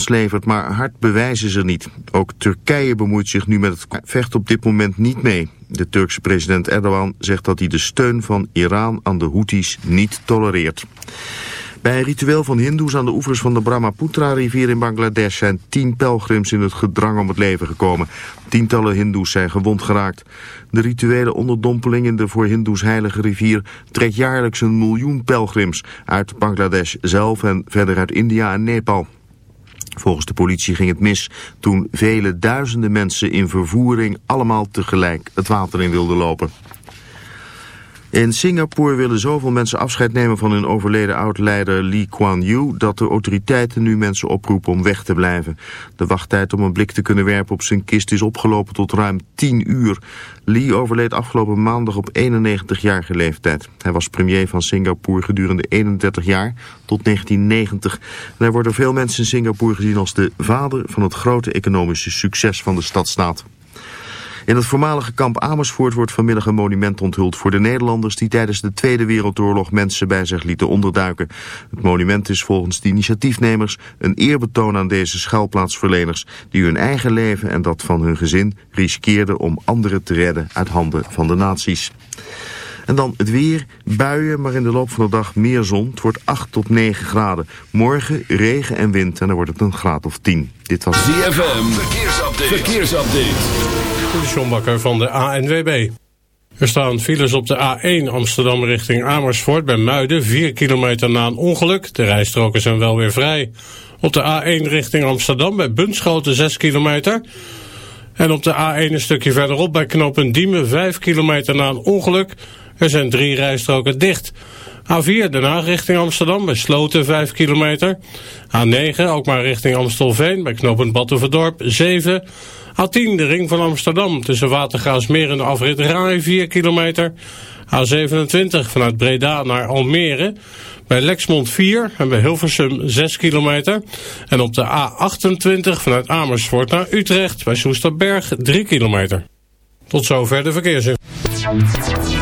levert, maar hard bewijzen ze niet. Ook Turkije bemoeit zich nu met het vecht op dit moment niet mee. De Turkse president Erdogan zegt dat hij de steun van Iran aan de Houthis niet tolereert. Bij een ritueel van hindoes aan de oevers van de Brahmaputra-rivier in Bangladesh zijn tien pelgrims in het gedrang om het leven gekomen. Tientallen hindoes zijn gewond geraakt. De rituele onderdompeling in de voor hindoes heilige rivier trekt jaarlijks een miljoen pelgrims uit Bangladesh zelf en verder uit India en Nepal. Volgens de politie ging het mis toen vele duizenden mensen in vervoering allemaal tegelijk het water in wilden lopen. In Singapore willen zoveel mensen afscheid nemen van hun overleden oud-leider Lee Kuan Yew... dat de autoriteiten nu mensen oproepen om weg te blijven. De wachttijd om een blik te kunnen werpen op zijn kist is opgelopen tot ruim 10 uur. Lee overleed afgelopen maandag op 91-jarige leeftijd. Hij was premier van Singapore gedurende 31 jaar tot 1990. En er worden veel mensen in Singapore gezien als de vader van het grote economische succes van de stadstaat. In het voormalige kamp Amersfoort wordt vanmiddag een monument onthuld voor de Nederlanders die tijdens de Tweede Wereldoorlog mensen bij zich lieten onderduiken. Het monument is volgens de initiatiefnemers een eerbetoon aan deze schuilplaatsverleners die hun eigen leven en dat van hun gezin riskeerden om anderen te redden uit handen van de nazi's. En dan het weer, buien, maar in de loop van de dag meer zon. Het wordt 8 tot 9 graden. Morgen regen en wind en dan wordt het een graad of 10. Dit was ZFM, verkeersupdate. verkeersupdate. De van de ANWB. Er staan files op de A1 Amsterdam richting Amersfoort bij Muiden, 4 kilometer na een ongeluk. De rijstroken zijn wel weer vrij. Op de A1 richting Amsterdam bij Bunschoten 6 kilometer. En op de A1 een stukje verderop bij knooppunt Diemen 5 kilometer na een ongeluk. Er zijn drie rijstroken dicht. A4 Den Haag richting Amsterdam bij Sloten 5 kilometer. A9 ook maar richting Amstelveen bij knooppunt Battenverdorp 7 A10, de ring van Amsterdam, tussen Watergraafsmeer en de afrit Rai 4 kilometer. A27 vanuit Breda naar Almere, bij Lexmond 4 en bij Hilversum 6 kilometer. En op de A28 vanuit Amersfoort naar Utrecht, bij Soesterberg 3 kilometer. Tot zover de verkeersinformatie.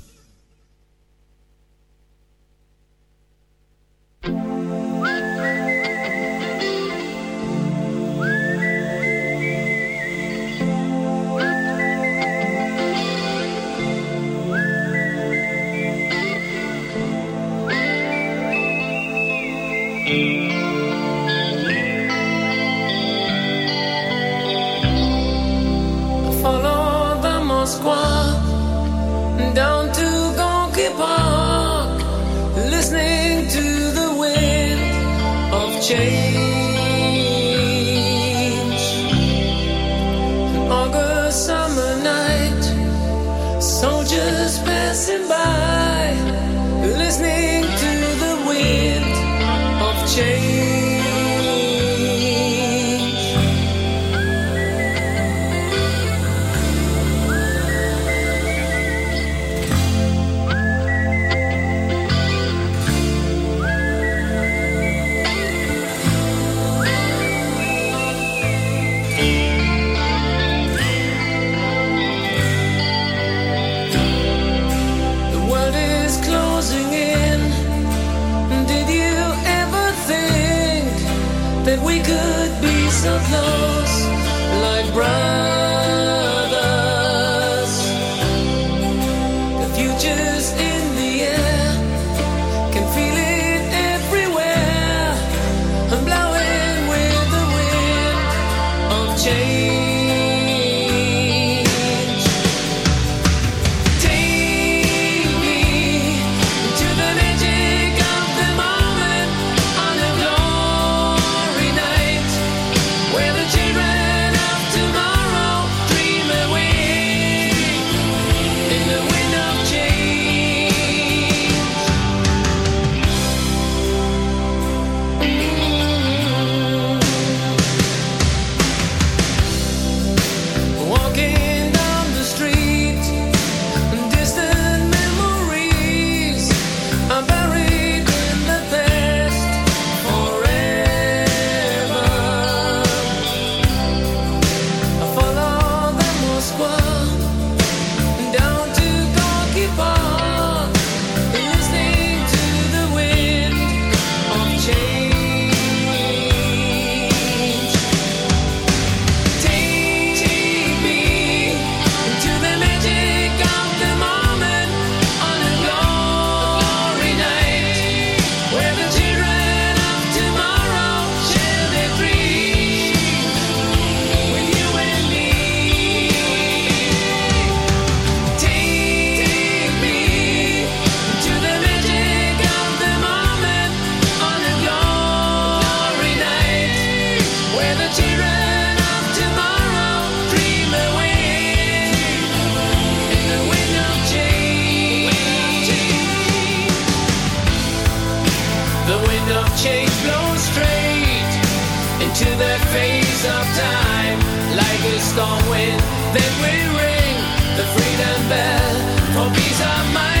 wind of change blows straight into the face of time. Like a storm wind, then we ring the freedom bell for peace of mind.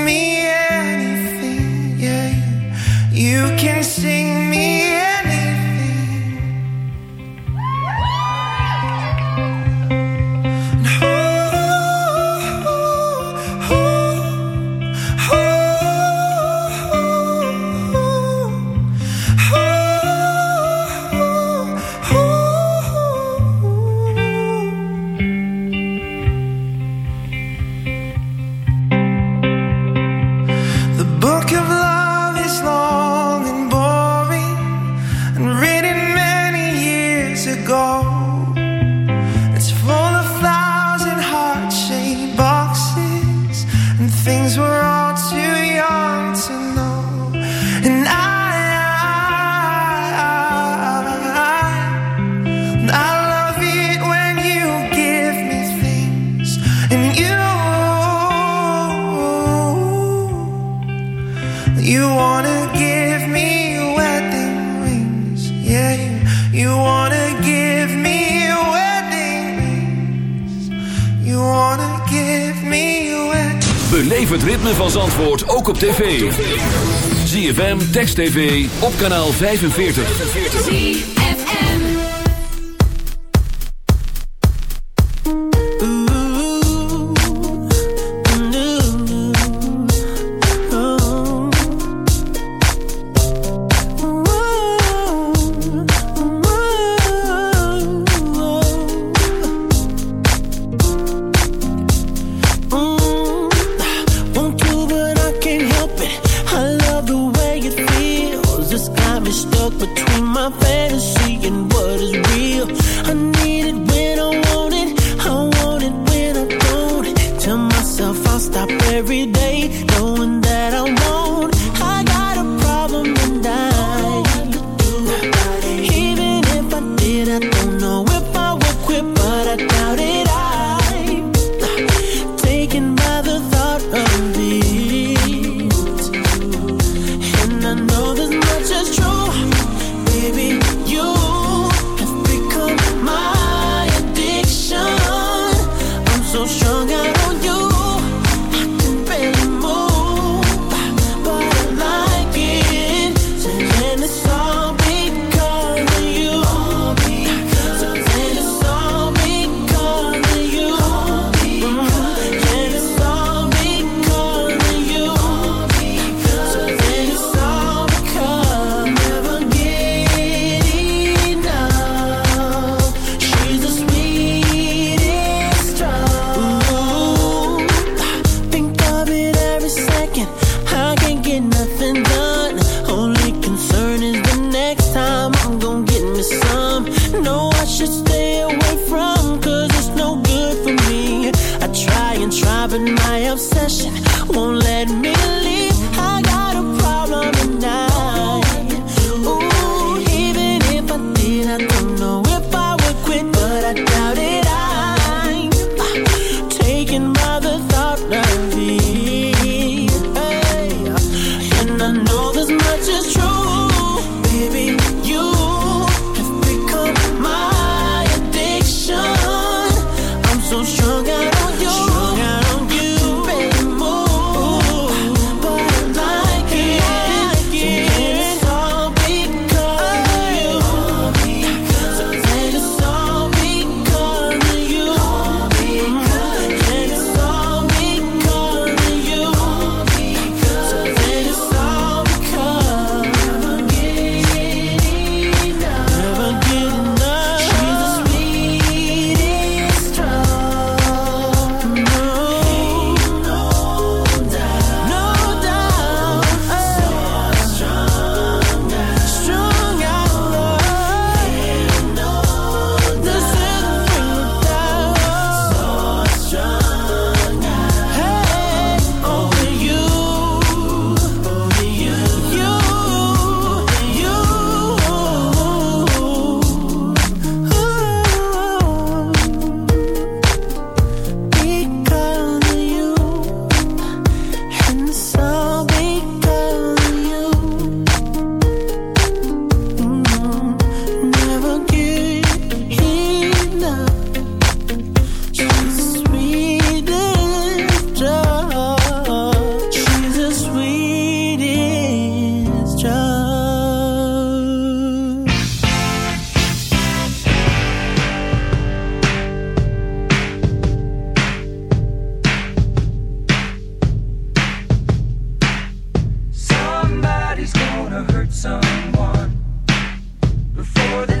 TV, op kanaal 45. someone before the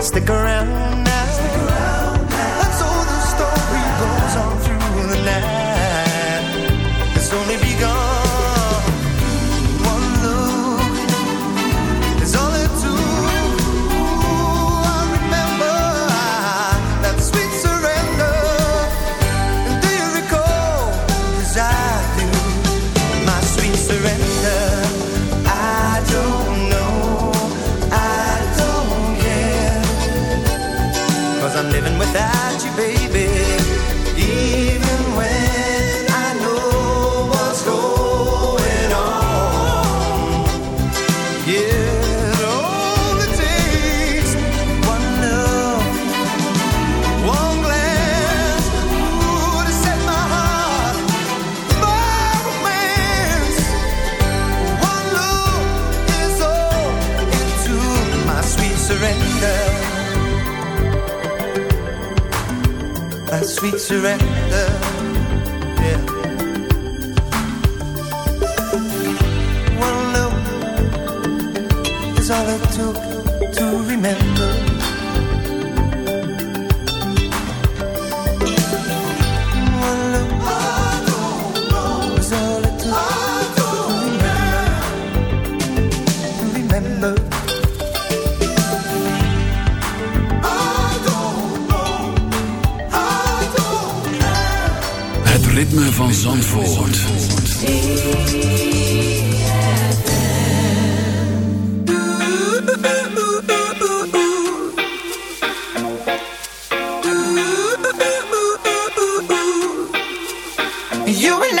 Stick around. sweet surrender. ritme van Zandvoort. You and